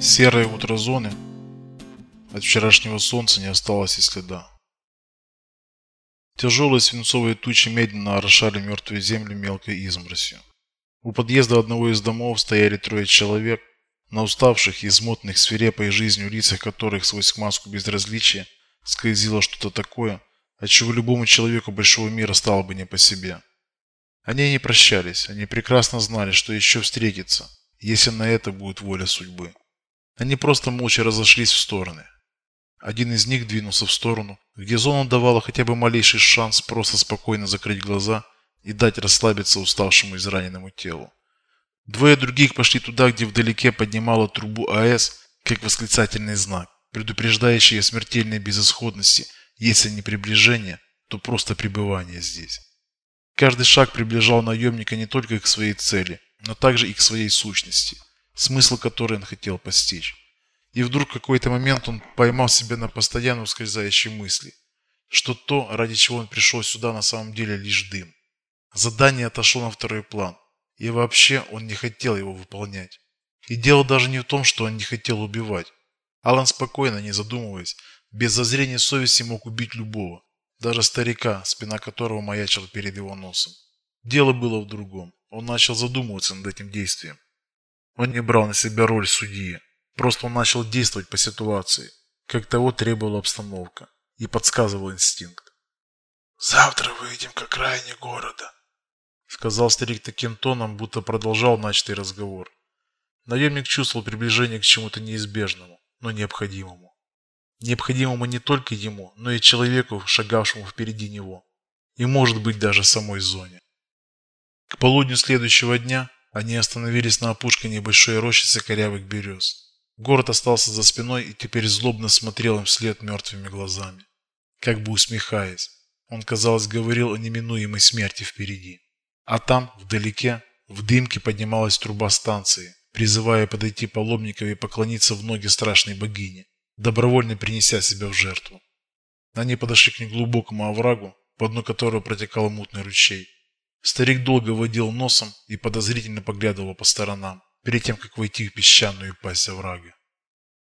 Серые утро От вчерашнего солнца не осталось и следа. Тяжелые свинцовые тучи медленно орошали мертвую землю мелкой изморосью. У подъезда одного из домов стояли трое человек, на уставших и измотанных свирепой жизнью лицах которых сквозь маску безразличия скользило что-то такое, от чего любому человеку большого мира стало бы не по себе. Они не прощались, они прекрасно знали, что еще встретятся, если на это будет воля судьбы. Они просто молча разошлись в стороны. Один из них двинулся в сторону, где зона давала хотя бы малейший шанс просто спокойно закрыть глаза и дать расслабиться уставшему израненному телу. Двое других пошли туда, где вдалеке поднимала трубу АЭС, как восклицательный знак, предупреждающий о смертельной безысходности, если не приближение, то просто пребывание здесь. Каждый шаг приближал наемника не только к своей цели, но также и к своей сущности смысл которой он хотел постичь. И вдруг в какой-то момент он поймал себя на постоянно ускользающей мысли, что то, ради чего он пришел сюда, на самом деле лишь дым. Задание отошло на второй план, и вообще он не хотел его выполнять. И дело даже не в том, что он не хотел убивать. Алан спокойно, не задумываясь, без зазрения совести мог убить любого, даже старика, спина которого маячила перед его носом. Дело было в другом. Он начал задумываться над этим действием. Он не брал на себя роль судьи. Просто он начал действовать по ситуации, как того требовала обстановка и подсказывал инстинкт. «Завтра выйдем к окраине города», — сказал старик таким тоном, будто продолжал начатый разговор. Наемник чувствовал приближение к чему-то неизбежному, но необходимому. Необходимому не только ему, но и человеку, шагавшему впереди него. И может быть даже самой зоне. К полудню следующего дня они остановились на опушке небольшой рощицы корявых берез. Город остался за спиной и теперь злобно смотрел им вслед мертвыми глазами. Как бы усмехаясь, он, казалось, говорил о неминуемой смерти впереди. А там, вдалеке, в дымке поднималась труба станции, призывая подойти паломников и поклониться в ноги страшной богине, добровольно принеся себя в жертву. Они подошли к неглубокому оврагу, по дну которого протекал мутный ручей. Старик долго водил носом и подозрительно поглядывал по сторонам, перед тем, как войти в песчаную пасть оврага.